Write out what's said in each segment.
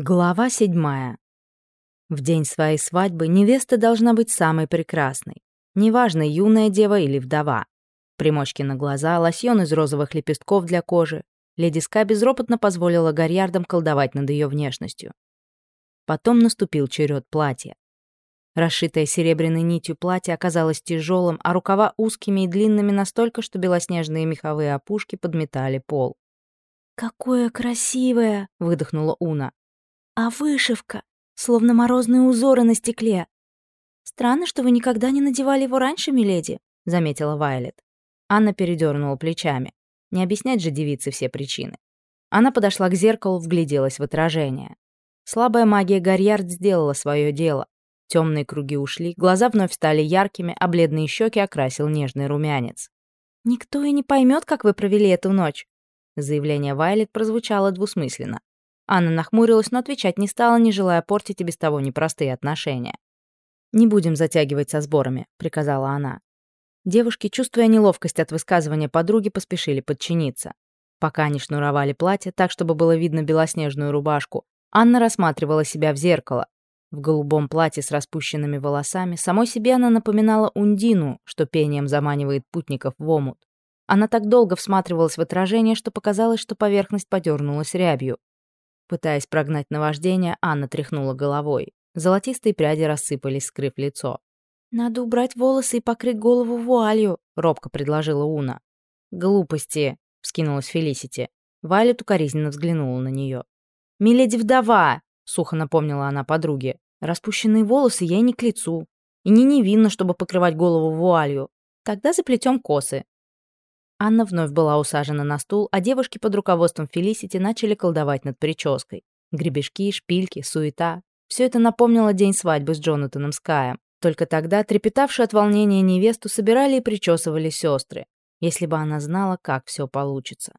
Глава седьмая. В день своей свадьбы невеста должна быть самой прекрасной. Неважно, юная дева или вдова. Примочки на глаза, лосьон из розовых лепестков для кожи. Леди Ска безропотно позволила Гарьярдам колдовать над ее внешностью. Потом наступил черед платья. Расшитое серебряной нитью платье оказалось тяжелым, а рукава узкими и длинными настолько, что белоснежные меховые опушки подметали пол. «Какое красивое!» — выдохнула Уна а вышивка, словно морозные узоры на стекле. Странно, что вы никогда не надевали его раньше, миледи, заметила Вайлет. Анна передернула плечами. Не объяснять же девице все причины. Она подошла к зеркалу, вгляделась в отражение. Слабая магия Гарьярд сделала свое дело. Темные круги ушли, глаза вновь стали яркими, а бледные щеки окрасил нежный румянец. «Никто и не поймет, как вы провели эту ночь», Заявление Вайлет прозвучало двусмысленно. Анна нахмурилась, но отвечать не стала, не желая портить и без того непростые отношения. «Не будем затягивать со сборами», — приказала она. Девушки, чувствуя неловкость от высказывания подруги, поспешили подчиниться. Пока они шнуровали платье так, чтобы было видно белоснежную рубашку, Анна рассматривала себя в зеркало. В голубом платье с распущенными волосами самой себе она напоминала Ундину, что пением заманивает путников в омут. Она так долго всматривалась в отражение, что показалось, что поверхность подернулась рябью. Пытаясь прогнать наваждение, Анна тряхнула головой. Золотистые пряди рассыпались, скрыв лицо. «Надо убрать волосы и покрыть голову вуалью», — робко предложила Уна. «Глупости», — вскинулась Фелисити. Вайлет укоризненно взглянула на нее. «Миледи вдова!» — сухо напомнила она подруге. «Распущенные волосы ей не к лицу. И не невинно, чтобы покрывать голову вуалью. Тогда заплетем косы. Анна вновь была усажена на стул, а девушки под руководством Фелисити начали колдовать над прической. Гребешки, шпильки, суета. Все это напомнило день свадьбы с Джонатаном Скаем. Только тогда трепетавшую от волнения невесту собирали и причесывали сестры, если бы она знала, как все получится.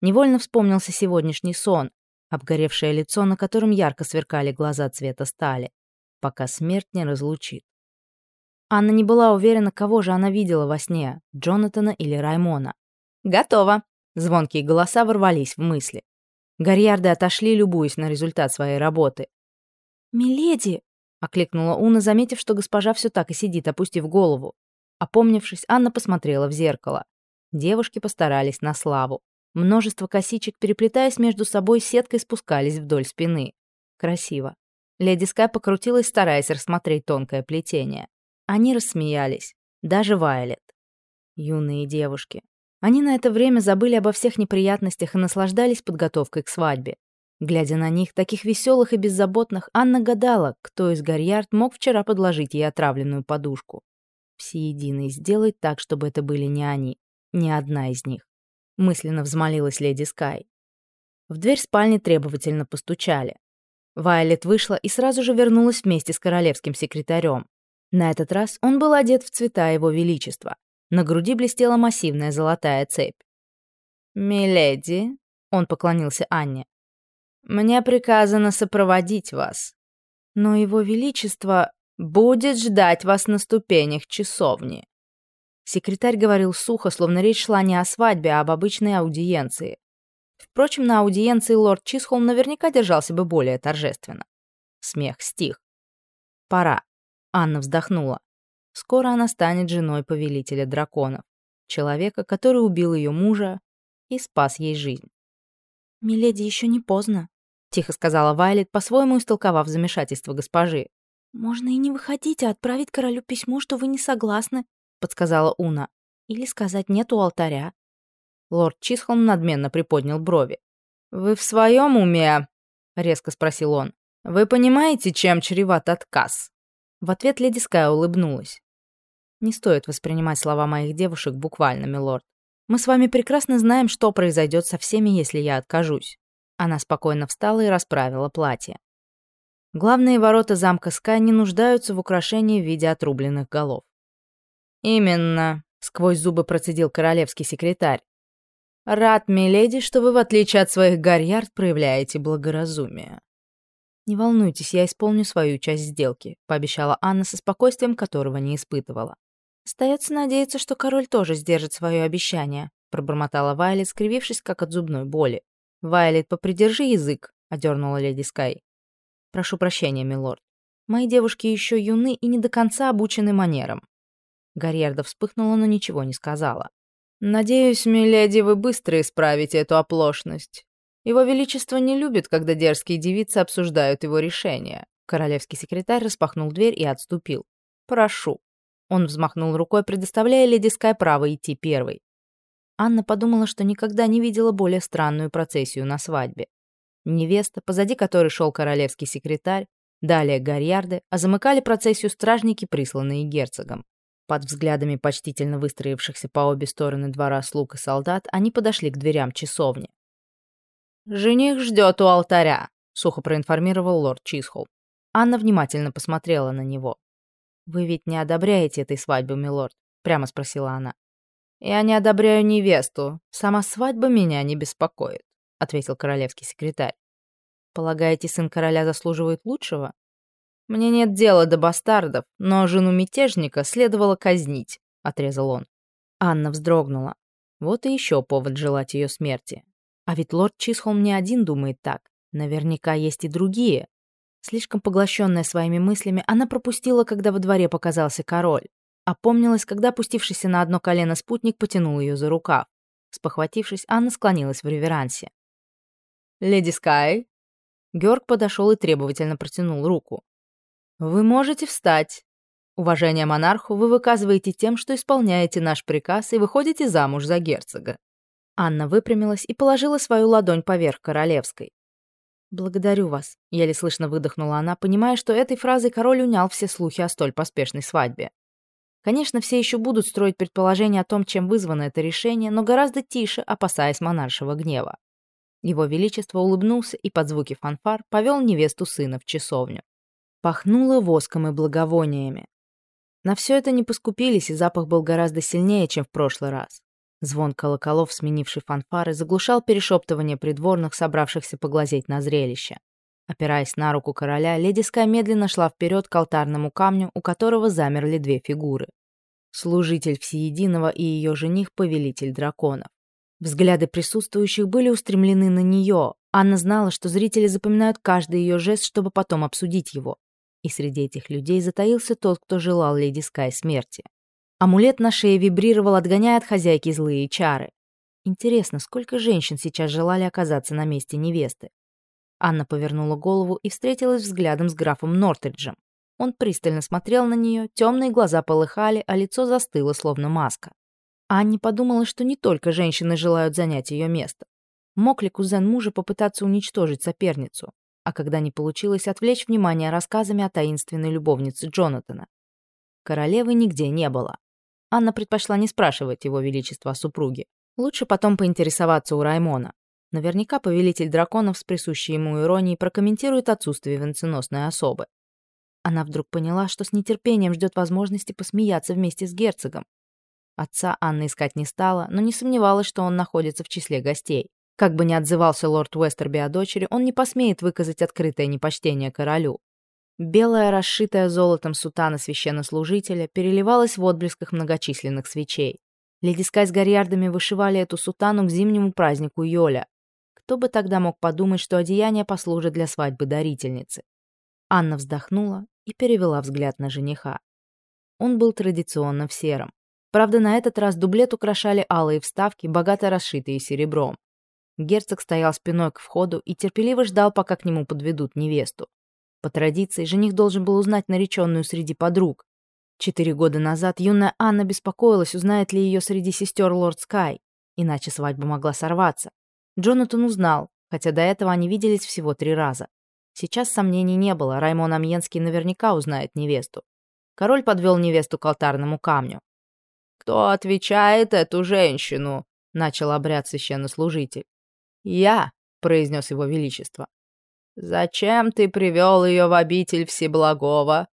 Невольно вспомнился сегодняшний сон, обгоревшее лицо, на котором ярко сверкали глаза цвета стали, пока смерть не разлучит. Анна не была уверена, кого же она видела во сне, Джонатана или Раймона. «Готово!» — звонкие голоса ворвались в мысли. Гарьярды отошли, любуясь на результат своей работы. «Миледи!» — окликнула Уна, заметив, что госпожа все так и сидит, опустив голову. Опомнившись, Анна посмотрела в зеркало. Девушки постарались на славу. Множество косичек, переплетаясь между собой, сеткой спускались вдоль спины. Красиво. Леди Скай покрутилась, стараясь рассмотреть тонкое плетение. Они рассмеялись. Даже Вайлет. Юные девушки. Они на это время забыли обо всех неприятностях и наслаждались подготовкой к свадьбе. Глядя на них, таких веселых и беззаботных, Анна гадала, кто из Гарьярд мог вчера подложить ей отравленную подушку. Всеединый, сделай так, чтобы это были не они, ни одна из них. Мысленно взмолилась леди Скай. В дверь спальни требовательно постучали. Вайлет вышла и сразу же вернулась вместе с королевским секретарем. На этот раз он был одет в цвета его величества. На груди блестела массивная золотая цепь. «Миледи», — он поклонился Анне, — «мне приказано сопроводить вас. Но его величество будет ждать вас на ступенях часовни». Секретарь говорил сухо, словно речь шла не о свадьбе, а об обычной аудиенции. Впрочем, на аудиенции лорд Чисхолм наверняка держался бы более торжественно. Смех стих. Пора. Анна вздохнула. Скоро она станет женой повелителя драконов, человека, который убил ее мужа и спас ей жизнь. «Миледи, еще не поздно», — тихо сказала Вайлет, по-своему истолковав замешательство госпожи. «Можно и не выходить, а отправить королю письмо, что вы не согласны», — подсказала Уна. «Или сказать «нет» у алтаря». Лорд Чисхолм надменно приподнял брови. «Вы в своем уме?» — резко спросил он. «Вы понимаете, чем чреват отказ?» В ответ леди Скай улыбнулась. «Не стоит воспринимать слова моих девушек буквально, милорд. Мы с вами прекрасно знаем, что произойдет со всеми, если я откажусь». Она спокойно встала и расправила платье. Главные ворота замка Скай не нуждаются в украшении в виде отрубленных голов. «Именно», — сквозь зубы процедил королевский секретарь. «Рад, миледи, что вы, в отличие от своих гарьярд, проявляете благоразумие». «Не волнуйтесь, я исполню свою часть сделки», — пообещала Анна со спокойствием, которого не испытывала. «Остается надеяться, что король тоже сдержит свое обещание», — пробормотала Вайлет, скривившись, как от зубной боли. «Вайлет, попридержи язык», — одернула леди Скай. Прошу прощения, милорд. Мои девушки еще юны и не до конца обучены манерам. Гарьерда вспыхнула, но ничего не сказала. «Надеюсь, миледи, вы быстро исправите эту оплошность. Его Величество не любит, когда дерзкие девицы обсуждают его решения». Королевский секретарь распахнул дверь и отступил. «Прошу». Он взмахнул рукой, предоставляя леди Скай право идти первой. Анна подумала, что никогда не видела более странную процессию на свадьбе. Невеста, позади которой шел королевский секретарь, далее Гарьярды, а замыкали процессию стражники, присланные герцогом. Под взглядами почтительно выстроившихся по обе стороны двора слуг и солдат они подошли к дверям часовни. «Жених ждет у алтаря», — сухо проинформировал лорд Чисхол. Анна внимательно посмотрела на него. «Вы ведь не одобряете этой свадьбы, милорд?» — прямо спросила она. «Я не одобряю невесту. Сама свадьба меня не беспокоит», — ответил королевский секретарь. «Полагаете, сын короля заслуживает лучшего?» «Мне нет дела до бастардов, но жену мятежника следовало казнить», — отрезал он. Анна вздрогнула. Вот и еще повод желать ее смерти. А ведь лорд Чисхолм не один думает так. Наверняка есть и другие. Слишком поглощенная своими мыслями, она пропустила, когда во дворе показался король. Опомнилась, когда опустившийся на одно колено спутник потянул ее за рукав. Спохватившись, Анна склонилась в реверансе. «Леди Скай?» Георг подошел и требовательно протянул руку. «Вы можете встать. Уважение монарху вы выказываете тем, что исполняете наш приказ и выходите замуж за герцога». Анна выпрямилась и положила свою ладонь поверх королевской. «Благодарю вас», — еле слышно выдохнула она, понимая, что этой фразой король унял все слухи о столь поспешной свадьбе. Конечно, все еще будут строить предположения о том, чем вызвано это решение, но гораздо тише, опасаясь монаршего гнева. Его Величество улыбнулся и под звуки фанфар повел невесту сына в часовню. Пахнуло воском и благовониями. На все это не поскупились, и запах был гораздо сильнее, чем в прошлый раз. Звон колоколов, сменивший фанфары, заглушал перешептывание придворных, собравшихся поглазеть на зрелище. Опираясь на руку короля, леди Скай медленно шла вперед к алтарному камню, у которого замерли две фигуры. Служитель Всеединого и ее жених — повелитель драконов. Взгляды присутствующих были устремлены на нее. Анна знала, что зрители запоминают каждый ее жест, чтобы потом обсудить его. И среди этих людей затаился тот, кто желал леди Скай смерти. Амулет на шее вибрировал, отгоняя от хозяйки злые чары. Интересно, сколько женщин сейчас желали оказаться на месте невесты? Анна повернула голову и встретилась взглядом с графом Нортриджем. Он пристально смотрел на нее, темные глаза полыхали, а лицо застыло, словно маска. Анне подумала, что не только женщины желают занять ее место. Мог ли кузен мужа попытаться уничтожить соперницу? А когда не получилось, отвлечь внимание рассказами о таинственной любовнице Джонатана. Королевы нигде не было. Анна предпочла не спрашивать его величество о супруге. Лучше потом поинтересоваться у Раймона. Наверняка повелитель драконов с присущей ему иронией прокомментирует отсутствие венценосной особы. Она вдруг поняла, что с нетерпением ждет возможности посмеяться вместе с герцогом. Отца Анна искать не стала, но не сомневалась, что он находится в числе гостей. Как бы ни отзывался лорд Уэстерби о дочери, он не посмеет выказать открытое непочтение королю. Белая, расшитая золотом сутана священнослужителя переливалась в отблесках многочисленных свечей. Леди Скай с Гарьярдами вышивали эту сутану к зимнему празднику Йоля. Кто бы тогда мог подумать, что одеяние послужит для свадьбы дарительницы? Анна вздохнула и перевела взгляд на жениха. Он был традиционно в сером. Правда, на этот раз дублет украшали алые вставки, богато расшитые серебром. Герцог стоял спиной к входу и терпеливо ждал, пока к нему подведут невесту. По традиции, жених должен был узнать нареченную среди подруг. Четыре года назад юная Анна беспокоилась, узнает ли ее среди сестер лорд Скай, иначе свадьба могла сорваться. Джонатан узнал, хотя до этого они виделись всего три раза. Сейчас сомнений не было, Раймон Амьенский наверняка узнает невесту. Король подвел невесту к алтарному камню. «Кто отвечает эту женщину?» — начал обряд священнослужитель. «Я», — произнес его величество. «Зачем ты привел ее в обитель Всеблагого?»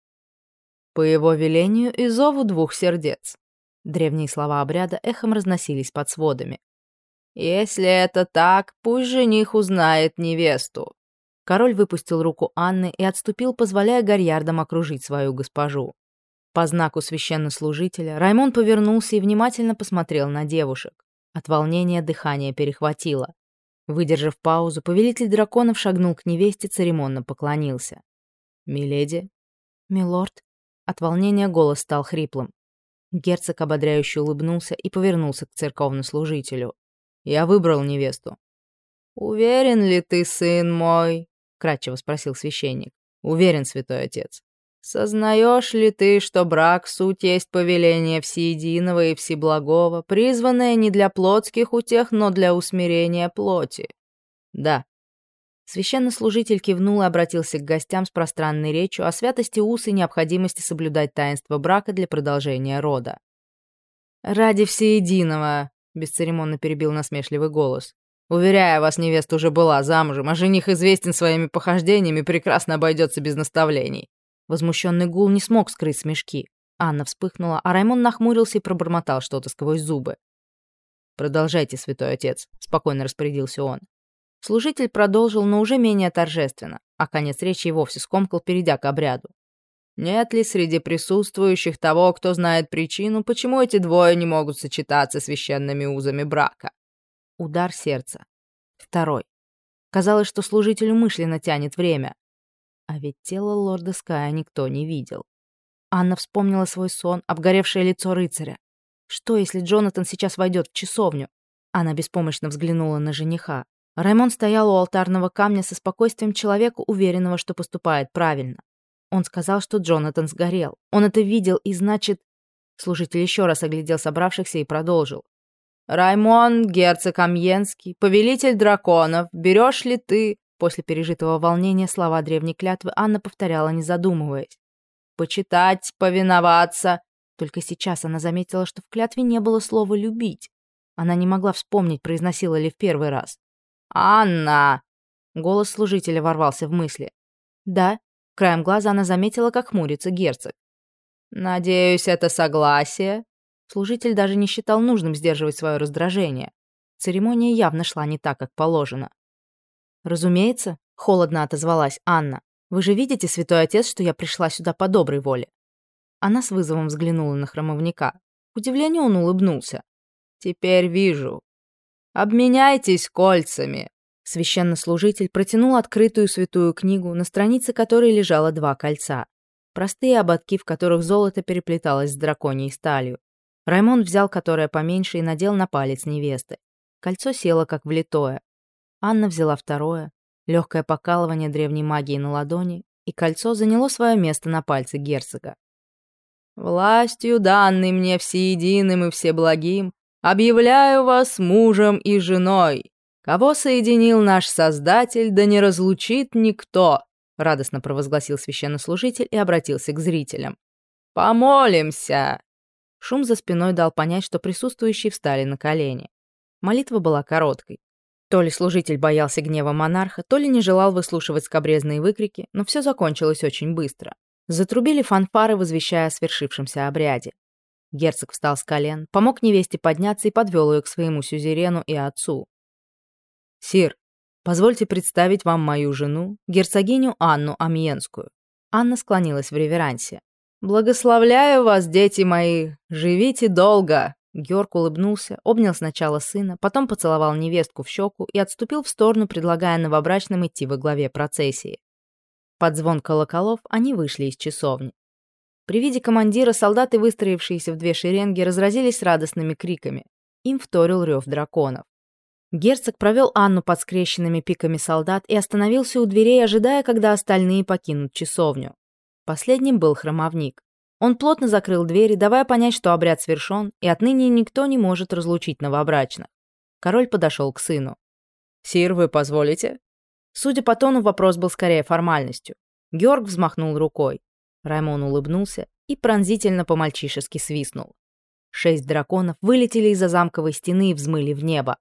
«По его велению и зову двух сердец». Древние слова обряда эхом разносились под сводами. «Если это так, пусть жених узнает невесту». Король выпустил руку Анны и отступил, позволяя гарьярдам окружить свою госпожу. По знаку священнослужителя Раймон повернулся и внимательно посмотрел на девушек. От волнения дыхание перехватило. Выдержав паузу, повелитель драконов шагнул к невесте, церемонно поклонился. «Миледи?» «Милорд?» От волнения голос стал хриплым. Герцог ободряюще улыбнулся и повернулся к церковнослужителю. «Я выбрал невесту». «Уверен ли ты, сын мой?» — кратчево спросил священник. «Уверен, святой отец». «Сознаешь ли ты, что брак — суть есть повеление всеединого и всеблагого, призванное не для плотских утех, но для усмирения плоти?» «Да», Священнослужитель кивнул и обратился к гостям с пространной речью о святости уз и необходимости соблюдать таинство брака для продолжения рода. «Ради всеединого», — бесцеремонно перебил насмешливый голос. «Уверяю вас, невеста уже была замужем, а жених известен своими похождениями прекрасно обойдется без наставлений». Возмущенный гул не смог скрыть смешки. Анна вспыхнула, а Раймон нахмурился и пробормотал что-то сквозь зубы. «Продолжайте, святой отец», — спокойно распорядился он. Служитель продолжил, но уже менее торжественно, а конец речи и вовсе скомкал, перейдя к обряду. Нет ли среди присутствующих того, кто знает причину, почему эти двое не могут сочетаться священными узами брака? Удар сердца. Второй. Казалось, что служитель умышленно тянет время. А ведь тело лорда Ская никто не видел. Анна вспомнила свой сон, обгоревшее лицо рыцаря. Что, если Джонатан сейчас войдет в часовню? Она беспомощно взглянула на жениха. Раймон стоял у алтарного камня со спокойствием человека, уверенного, что поступает правильно. Он сказал, что Джонатан сгорел. Он это видел, и значит... Служитель еще раз оглядел собравшихся и продолжил. «Раймон, герцог Амьенский, повелитель драконов, берешь ли ты...» После пережитого волнения слова древней клятвы Анна повторяла, не задумываясь. «Почитать, повиноваться...» Только сейчас она заметила, что в клятве не было слова «любить». Она не могла вспомнить, произносила ли в первый раз. «Анна!» Голос служителя ворвался в мысли. «Да». Краем глаза она заметила, как хмурится герцог. «Надеюсь, это согласие?» Служитель даже не считал нужным сдерживать свое раздражение. Церемония явно шла не так, как положено. «Разумеется», — холодно отозвалась Анна. «Вы же видите, святой отец, что я пришла сюда по доброй воле». Она с вызовом взглянула на храмовника. К удивлению он улыбнулся. «Теперь вижу. «Обменяйтесь кольцами!» Священнослужитель протянул открытую святую книгу, на странице которой лежало два кольца. Простые ободки, в которых золото переплеталось с драконьей сталью. Раймонд взял которое поменьше и надел на палец невесты. Кольцо село как влитое. Анна взяла второе, легкое покалывание древней магии на ладони, и кольцо заняло свое место на пальце герцога. «Властью, данной мне всеединым и всеблагим, Объявляю вас мужем и женой. Кого соединил наш Создатель, да не разлучит никто!» Радостно провозгласил священнослужитель и обратился к зрителям. «Помолимся!» Шум за спиной дал понять, что присутствующие встали на колени. Молитва была короткой. То ли служитель боялся гнева монарха, то ли не желал выслушивать скобрезные выкрики, но все закончилось очень быстро. Затрубили фанфары, возвещая о свершившемся обряде. Герцог встал с колен, помог невесте подняться и подвел ее к своему сюзерену и отцу. «Сир, позвольте представить вам мою жену, герцогиню Анну Амьенскую». Анна склонилась в реверансе. «Благословляю вас, дети мои! Живите долго!» Георг улыбнулся, обнял сначала сына, потом поцеловал невестку в щеку и отступил в сторону, предлагая новобрачным идти во главе процессии. Под звон колоколов они вышли из часовни. При виде командира солдаты, выстроившиеся в две шеренги, разразились радостными криками. Им вторил рев драконов. Герцог провел Анну под скрещенными пиками солдат и остановился у дверей, ожидая, когда остальные покинут часовню. Последним был храмовник. Он плотно закрыл двери, давая понять, что обряд свершен, и отныне никто не может разлучить новобрачных. Король подошел к сыну. «Сир, вы позволите?» Судя по тону, вопрос был скорее формальностью. Георг взмахнул рукой. Раймон улыбнулся и пронзительно по-мальчишески свистнул. Шесть драконов вылетели из-за замковой стены и взмыли в небо.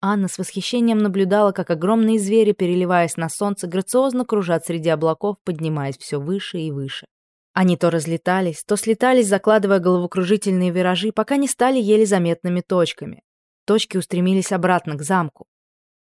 Анна с восхищением наблюдала, как огромные звери, переливаясь на солнце, грациозно кружат среди облаков, поднимаясь все выше и выше. Они то разлетались, то слетались, закладывая головокружительные виражи, пока не стали еле заметными точками. Точки устремились обратно к замку.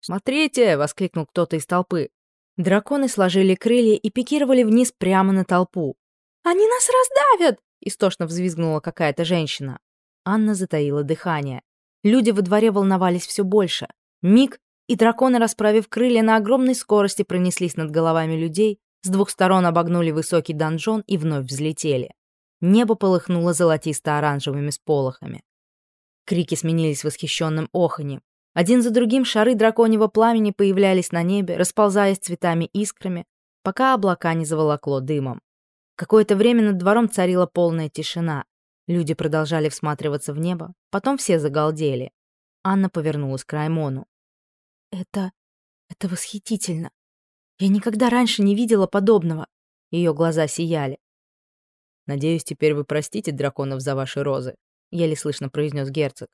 «Смотрите!» — воскликнул кто-то из толпы. Драконы сложили крылья и пикировали вниз прямо на толпу. «Они нас раздавят!» — истошно взвизгнула какая-то женщина. Анна затаила дыхание. Люди во дворе волновались все больше. Миг, и драконы, расправив крылья, на огромной скорости пронеслись над головами людей, С двух сторон обогнули высокий донжон и вновь взлетели. Небо полыхнуло золотисто-оранжевыми сполохами. Крики сменились восхищенным оханьем. Один за другим шары драконьего пламени появлялись на небе, расползаясь цветами искрами, пока облака не заволокло дымом. Какое-то время над двором царила полная тишина. Люди продолжали всматриваться в небо, потом все загалдели. Анна повернулась к Раймону. «Это... это восхитительно. Я никогда раньше не видела подобного». Ее глаза сияли. «Надеюсь, теперь вы простите драконов за ваши розы», — еле слышно произнес герцог.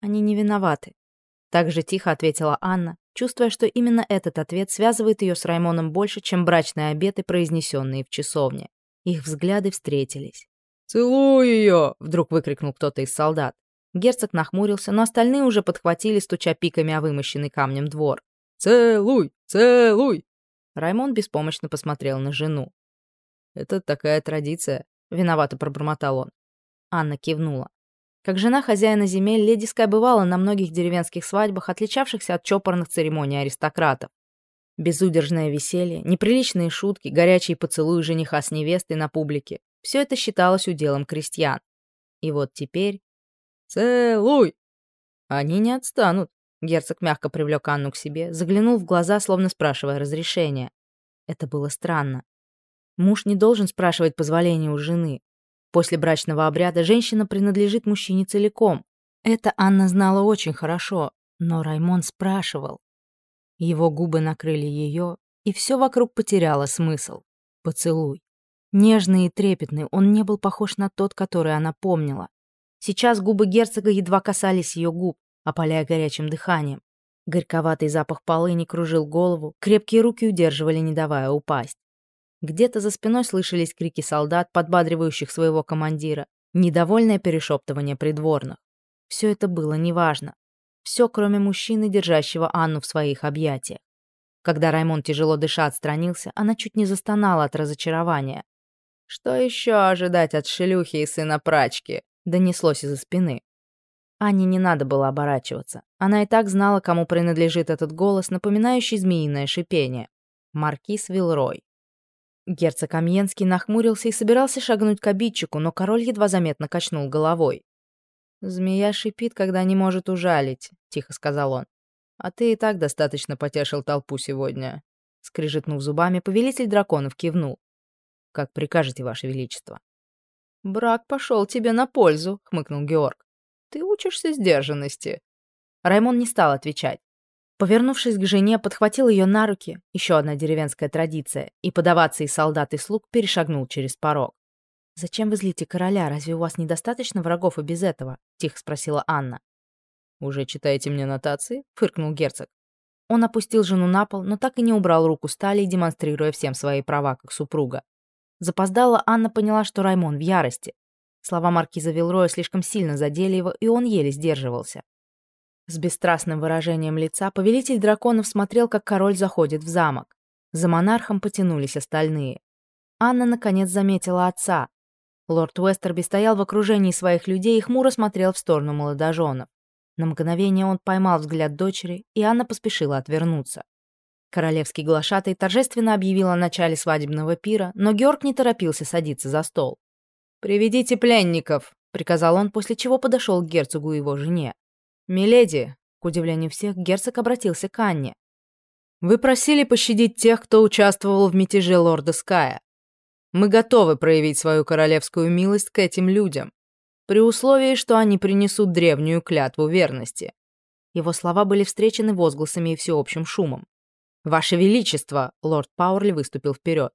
«Они не виноваты», — так же тихо ответила Анна, чувствуя, что именно этот ответ связывает ее с Раймоном больше, чем брачные обеты, произнесенные в часовне. Их взгляды встретились. «Целуй ее!» — вдруг выкрикнул кто-то из солдат. Герцог нахмурился, но остальные уже подхватили, стуча пиками о вымощенный камнем двор. «Целуй! Целуй!» Раймон беспомощно посмотрел на жену. «Это такая традиция», — виновато пробормотал он. Анна кивнула. Как жена хозяина земель, леди Скай бывала на многих деревенских свадьбах, отличавшихся от чопорных церемоний аристократов. Безудержное веселье, неприличные шутки, горячие поцелуи жениха с невестой на публике — все это считалось уделом крестьян. И вот теперь «Целуй!» «Они не отстанут», — герцог мягко привлек Анну к себе, заглянул в глаза, словно спрашивая разрешения. Это было странно. Муж не должен спрашивать позволения у жены. После брачного обряда женщина принадлежит мужчине целиком. Это Анна знала очень хорошо, но Раймон спрашивал. Его губы накрыли ее, и все вокруг потеряло смысл. Поцелуй. Нежный и трепетный, он не был похож на тот, который она помнила. Сейчас губы герцога едва касались ее губ, опаляя горячим дыханием. Горьковатый запах полыни кружил голову, крепкие руки удерживали, не давая упасть. Где-то за спиной слышались крики солдат, подбадривающих своего командира, недовольное перешептывание придворных. Все это было неважно. Все, кроме мужчины, держащего Анну в своих объятиях. Когда Раймон тяжело дыша отстранился, она чуть не застонала от разочарования. Что еще ожидать от шлюхи и сына прачки? донеслось из-за спины. Ане не надо было оборачиваться. Она и так знала, кому принадлежит этот голос, напоминающий змеиное шипение. Маркиз Вилрой. Герцог Амьенский нахмурился и собирался шагнуть к обидчику, но король едва заметно качнул головой. «Змея шипит, когда не может ужалить», — тихо сказал он. «А ты и так достаточно потешил толпу сегодня». Скрижетнув зубами, повелитель драконов кивнул. «Как прикажете, Ваше Величество». «Брак пошел тебе на пользу», — хмыкнул Георг. «Ты учишься сдержанности». Раймон не стал отвечать. Повернувшись к жене, подхватил ее на руки, еще одна деревенская традиция, и подаваться из солдат и слуг перешагнул через порог. «Зачем вы злите короля? Разве у вас недостаточно врагов и без этого?» — тихо спросила Анна. «Уже читаете мне нотации?» — фыркнул герцог. Он опустил жену на пол, но так и не убрал руку стали, демонстрируя всем свои права как супруга. Запоздала, Анна поняла, что Раймон в ярости. Слова маркиза Вилроя слишком сильно задели его, и он еле сдерживался. С бесстрастным выражением лица повелитель драконов смотрел, как король заходит в замок. За монархом потянулись остальные. Анна, наконец, заметила отца. Лорд Уэстерби стоял в окружении своих людей и хмуро смотрел в сторону молодоженов. На мгновение он поймал взгляд дочери, и Анна поспешила отвернуться. Королевский глашатай торжественно объявил о начале свадебного пира, но Георг не торопился садиться за стол. «Приведите пленников», — приказал он, после чего подошел к герцогу и его жене. «Миледи», — к удивлению всех, герцог обратился к Анне. «Вы просили пощадить тех, кто участвовал в мятеже лорда Ская. Мы готовы проявить свою королевскую милость к этим людям, при условии, что они принесут древнюю клятву верности». Его слова были встречены возгласами и всеобщим шумом. «Ваше Величество!» — лорд Пауэрли выступил вперед.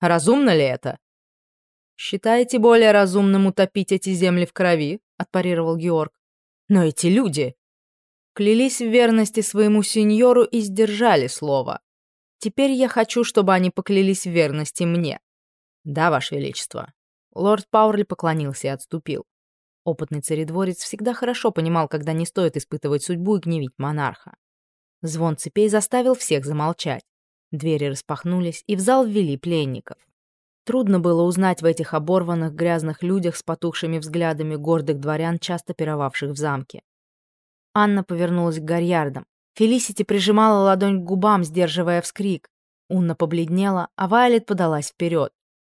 «Разумно ли это?» «Считаете более разумным утопить эти земли в крови?» — отпарировал Георг. «Но эти люди...» Клялись в верности своему сеньору и сдержали слово. Теперь я хочу, чтобы они поклялись в верности мне. Да, Ваше Величество. Лорд Пауэрли поклонился и отступил. Опытный царедворец всегда хорошо понимал, когда не стоит испытывать судьбу и гневить монарха. Звон цепей заставил всех замолчать. Двери распахнулись, и в зал ввели пленников. Трудно было узнать в этих оборванных грязных людях с потухшими взглядами гордых дворян, часто пировавших в замке. Анна повернулась к гарьярдам. Фелисити прижимала ладонь к губам, сдерживая вскрик. Унна побледнела, а Вайлет подалась вперед.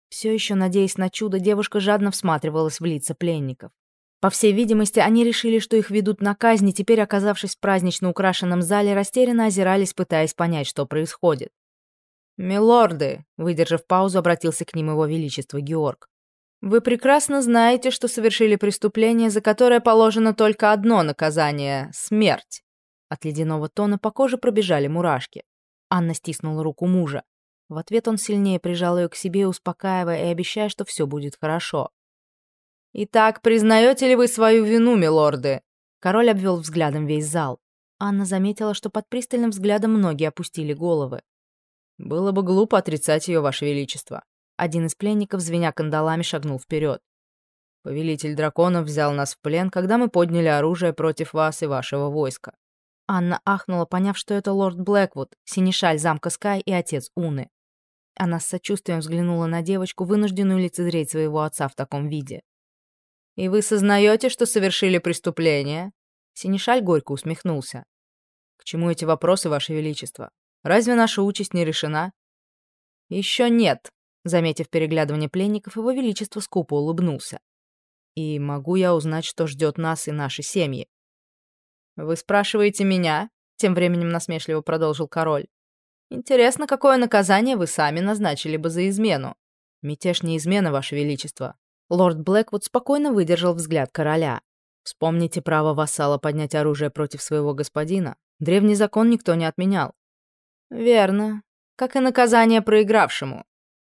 Все еще надеясь на чудо, девушка жадно всматривалась в лица пленников. По всей видимости, они решили, что их ведут на казнь, и теперь, оказавшись в празднично украшенном зале, растерянно озирались, пытаясь понять, что происходит. «Милорды», — выдержав паузу, обратился к ним его величество Георг. «Вы прекрасно знаете, что совершили преступление, за которое положено только одно наказание — смерть». От ледяного тона по коже пробежали мурашки. Анна стиснула руку мужа. В ответ он сильнее прижал ее к себе, успокаивая и обещая, что все будет хорошо. «Итак, признаете ли вы свою вину, милорды?» Король обвел взглядом весь зал. Анна заметила, что под пристальным взглядом многие опустили головы. «Было бы глупо отрицать ее, Ваше Величество». Один из пленников, звеня кандалами, шагнул вперед. «Повелитель драконов взял нас в плен, когда мы подняли оружие против вас и вашего войска». Анна ахнула, поняв, что это лорд Блэквуд, синешаль замка Скай и отец Уны. Она с сочувствием взглянула на девочку, вынужденную лицезреть своего отца в таком виде. «И вы сознаете, что совершили преступление?» Синишаль горько усмехнулся. «К чему эти вопросы, Ваше Величество? Разве наша участь не решена?» «Еще нет», — заметив переглядывание пленников, его Величество скупо улыбнулся. «И могу я узнать, что ждет нас и наши семьи?» «Вы спрашиваете меня?» — тем временем насмешливо продолжил король. Интересно, какое наказание вы сами назначили бы за измену? Мятеж не измена, Ваше Величество. Лорд Блэквуд спокойно выдержал взгляд короля. Вспомните право вассала поднять оружие против своего господина. Древний закон никто не отменял. Верно. Как и наказание проигравшему.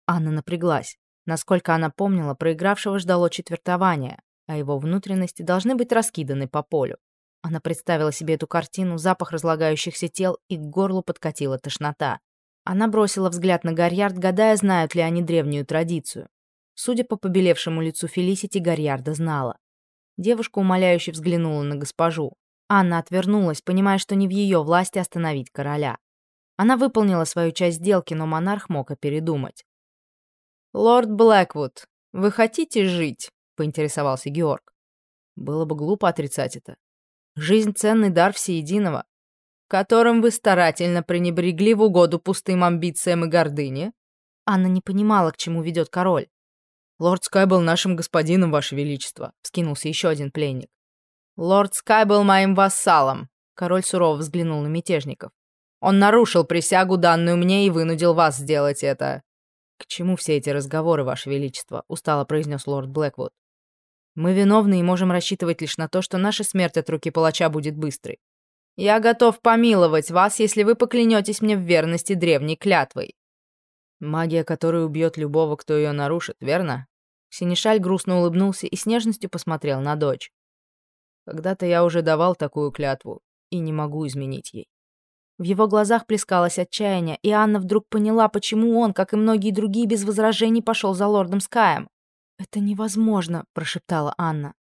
Анна напряглась. Насколько она помнила, проигравшего ждало четвертование, а его внутренности должны быть раскиданы по полю. Она представила себе эту картину, запах разлагающихся тел, и к горлу подкатила тошнота. Она бросила взгляд на Гарьярд, гадая, знают ли они древнюю традицию. Судя по побелевшему лицу Фелисити, Гарьярда знала. Девушка умоляюще взглянула на госпожу. Анна отвернулась, понимая, что не в ее власти остановить короля. Она выполнила свою часть сделки, но монарх мог и передумать. «Лорд Блэквуд, вы хотите жить?» — поинтересовался Георг. Было бы глупо отрицать это. Жизнь — ценный дар всеединого, которым вы старательно пренебрегли в угоду пустым амбициям и гордыне. Анна не понимала, к чему ведет король. «Лорд Скай был нашим господином, ваше величество», — вскинулся еще один пленник. «Лорд Скай был моим вассалом», — король сурово взглянул на мятежников. «Он нарушил присягу, данную мне, и вынудил вас сделать это». «К чему все эти разговоры, ваше величество?» — устало произнес лорд Блэквуд. Мы виновны и можем рассчитывать лишь на то, что наша смерть от руки палача будет быстрой. Я готов помиловать вас, если вы поклянетесь мне в верности древней клятвой. Магия, которая убьет любого, кто ее нарушит, верно? Синишаль грустно улыбнулся и с нежностью посмотрел на дочь. Когда-то я уже давал такую клятву и не могу изменить ей. В его глазах плескалось отчаяние, и Анна вдруг поняла, почему он, как и многие другие, без возражений пошел за лордом Скаем. «Это невозможно», — прошептала Анна.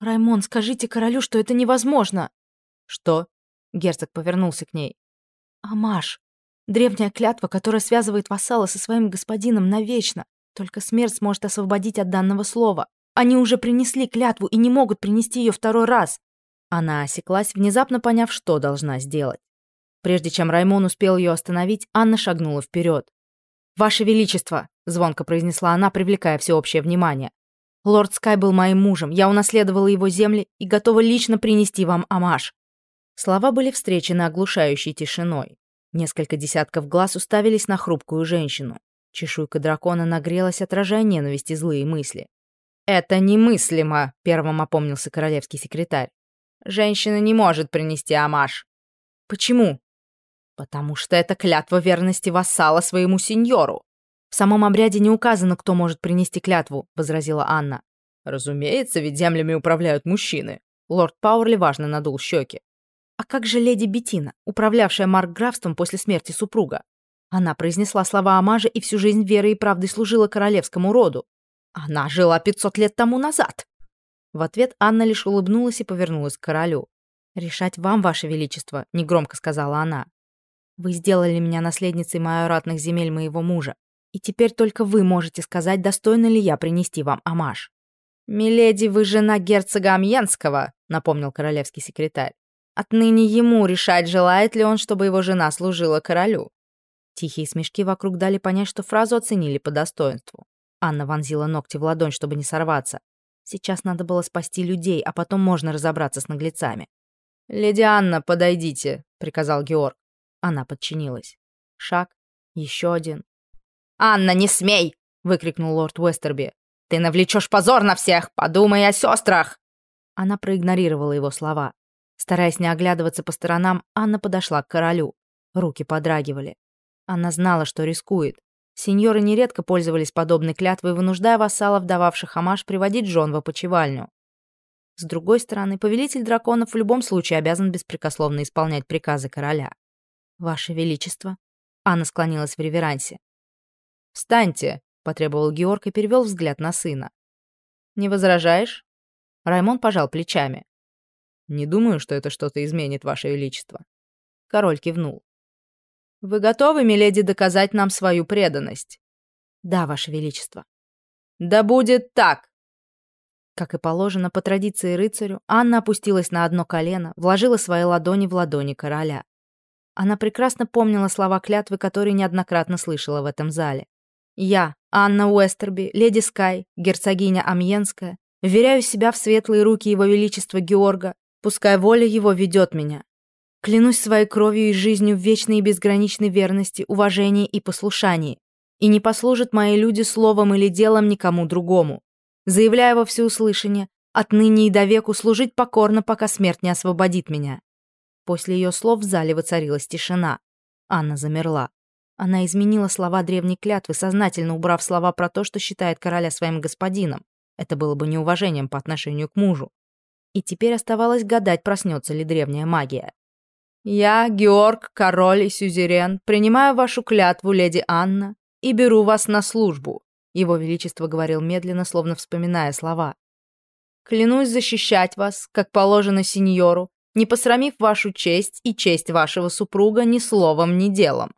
«Раймон, скажите королю, что это невозможно!» «Что?» — герцог повернулся к ней. «Амаш. Древняя клятва, которая связывает вассала со своим господином навечно. Только смерть сможет освободить от данного слова. Они уже принесли клятву и не могут принести ее второй раз». Она осеклась, внезапно поняв, что должна сделать. Прежде чем Раймон успел ее остановить, Анна шагнула вперед. «Ваше Величество!» — звонко произнесла она, привлекая всеобщее внимание. «Лорд Скай был моим мужем, я унаследовала его земли и готова лично принести вам амаш». Слова были встречены оглушающей тишиной. Несколько десятков глаз уставились на хрупкую женщину. Чешуйка дракона нагрелась, отражая ненависть и злые мысли. «Это немыслимо», — первым опомнился королевский секретарь. «Женщина не может принести амаш». «Почему?» «Потому что это клятва верности вассала своему сеньору». «В самом обряде не указано, кто может принести клятву», — возразила Анна. «Разумеется, ведь землями управляют мужчины». Лорд Пауэрли важно надул щеки. «А как же леди Бетина, управлявшая Маркграфством после смерти супруга?» Она произнесла слова Амажа и всю жизнь верой и правдой служила королевскому роду. «Она жила пятьсот лет тому назад!» В ответ Анна лишь улыбнулась и повернулась к королю. «Решать вам, ваше величество», — негромко сказала она. Вы сделали меня наследницей майоратных земель моего мужа, и теперь только вы можете сказать, достойна ли я принести вам амаш». «Миледи, вы жена герцога Амьенского», — напомнил королевский секретарь. «Отныне ему решать, желает ли он, чтобы его жена служила королю». Тихие смешки вокруг дали понять, что фразу оценили по достоинству. Анна вонзила ногти в ладонь, чтобы не сорваться. Сейчас надо было спасти людей, а потом можно разобраться с наглецами. «Леди Анна, подойдите», — приказал Георг. Она подчинилась. Шаг, еще один. «Анна, не смей!» — выкрикнул лорд Уэстерби. «Ты навлечешь позор на всех! Подумай о сестрах!» Она проигнорировала его слова. Стараясь не оглядываться по сторонам, Анна подошла к королю. Руки подрагивали. Она знала, что рискует. Сеньоры нередко пользовались подобной клятвой, вынуждая вассалов, дававших хамаш, приводить жен в опочивальню. С другой стороны, повелитель драконов в любом случае обязан беспрекословно исполнять приказы короля. «Ваше Величество», — Анна склонилась в реверансе. «Встаньте», — потребовал Георг и перевел взгляд на сына. «Не возражаешь?» Раймон пожал плечами. «Не думаю, что это что-то изменит, Ваше Величество». Король кивнул. «Вы готовы, миледи, доказать нам свою преданность?» «Да, Ваше Величество». «Да будет так!» Как и положено по традиции рыцарю, Анна опустилась на одно колено, вложила свои ладони в ладони короля. Она прекрасно помнила слова клятвы, которые неоднократно слышала в этом зале. «Я, Анна Уэстерби, леди Скай, герцогиня Амьенская, вверяю себя в светлые руки Его Величества Георга, пускай воля его ведет меня. Клянусь своей кровью и жизнью в вечной и безграничной верности, уважении и послушании, и не послужат мои люди словом или делом никому другому. Заявляю во всеуслышание, отныне и до веку служить покорно, пока смерть не освободит меня». После ее слов в зале воцарилась тишина. Анна замерла. Она изменила слова древней клятвы, сознательно убрав слова про то, что считает короля своим господином. Это было бы неуважением по отношению к мужу. И теперь оставалось гадать, проснется ли древняя магия. «Я, Георг, король и сюзерен, принимаю вашу клятву, леди Анна, и беру вас на службу», его Величество говорил медленно, словно вспоминая слова. «Клянусь защищать вас, как положено сеньору, не посрамив вашу честь и честь вашего супруга ни словом, ни делом».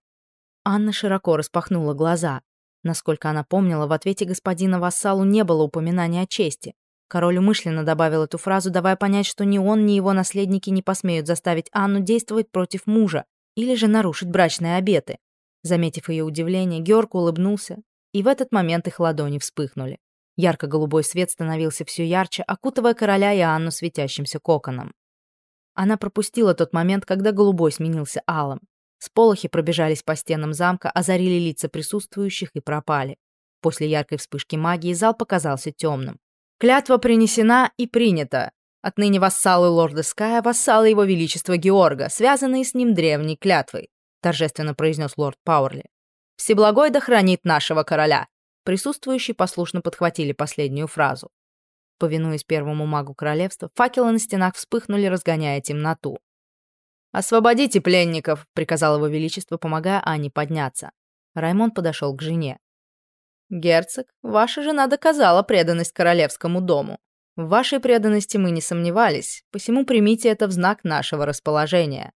Анна широко распахнула глаза. Насколько она помнила, в ответе господина Вассалу не было упоминания о чести. Король умышленно добавил эту фразу, давая понять, что ни он, ни его наследники не посмеют заставить Анну действовать против мужа или же нарушить брачные обеты. Заметив ее удивление, Георг улыбнулся, и в этот момент их ладони вспыхнули. Ярко-голубой свет становился все ярче, окутывая короля и Анну светящимся коконом. Она пропустила тот момент, когда голубой сменился алым. Сполохи пробежались по стенам замка, озарили лица присутствующих и пропали. После яркой вспышки магии зал показался темным. «Клятва принесена и принята. Отныне вассалы лорда Ская — вассалы его величества Георга, связанные с ним древней клятвой», торжественно произнес лорд Пауэрли. «Всеблагой да хранит нашего короля». Присутствующие послушно подхватили последнюю фразу. Повинуясь первому магу королевства, факелы на стенах вспыхнули, разгоняя темноту. «Освободите пленников!» — приказал его величество, помогая Ане подняться. Раймонд подошел к жене. «Герцог, ваша жена доказала преданность королевскому дому. В вашей преданности мы не сомневались, посему примите это в знак нашего расположения».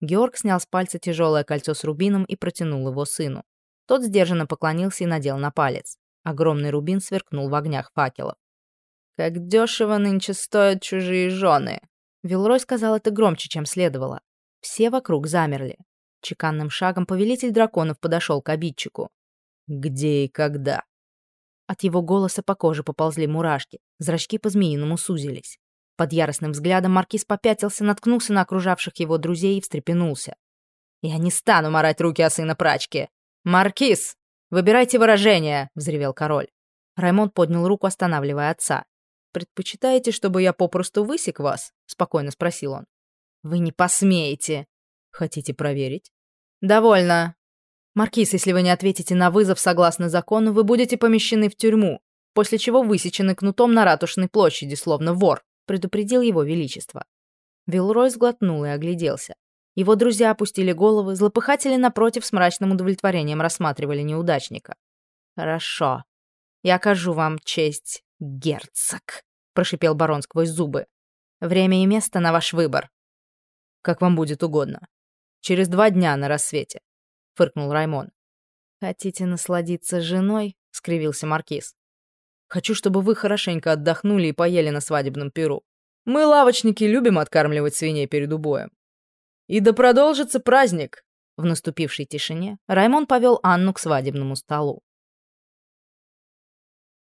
Георг снял с пальца тяжелое кольцо с рубином и протянул его сыну. Тот сдержанно поклонился и надел на палец. Огромный рубин сверкнул в огнях факелов. «Как дешево нынче стоят чужие жены!» Вилрой сказал это громче, чем следовало. Все вокруг замерли. Чеканным шагом повелитель драконов подошел к обидчику. «Где и когда?» От его голоса по коже поползли мурашки, зрачки по-змеиному сузились. Под яростным взглядом маркиз попятился, наткнулся на окружавших его друзей и встрепенулся. «Я не стану морать руки о сына прачки!» «Маркиз! Выбирайте выражение!» — взревел король. Раймонд поднял руку, останавливая отца. «Предпочитаете, чтобы я попросту высек вас?» — спокойно спросил он. «Вы не посмеете!» «Хотите проверить?» «Довольно. Маркиз, если вы не ответите на вызов согласно закону, вы будете помещены в тюрьму, после чего высечены кнутом на ратушной площади, словно вор», — предупредил его величество. Вилрой сглотнул и огляделся. Его друзья опустили головы, злопыхатели напротив с мрачным удовлетворением рассматривали неудачника. «Хорошо. Я окажу вам честь, герцог», — прошипел барон сквозь зубы. «Время и место на ваш выбор». «Как вам будет угодно. Через два дня на рассвете», — фыркнул Раймон. «Хотите насладиться женой?» — скривился Маркиз. «Хочу, чтобы вы хорошенько отдохнули и поели на свадебном перу. Мы, лавочники, любим откармливать свиней перед убоем. И да продолжится праздник!» В наступившей тишине Раймон повел Анну к свадебному столу.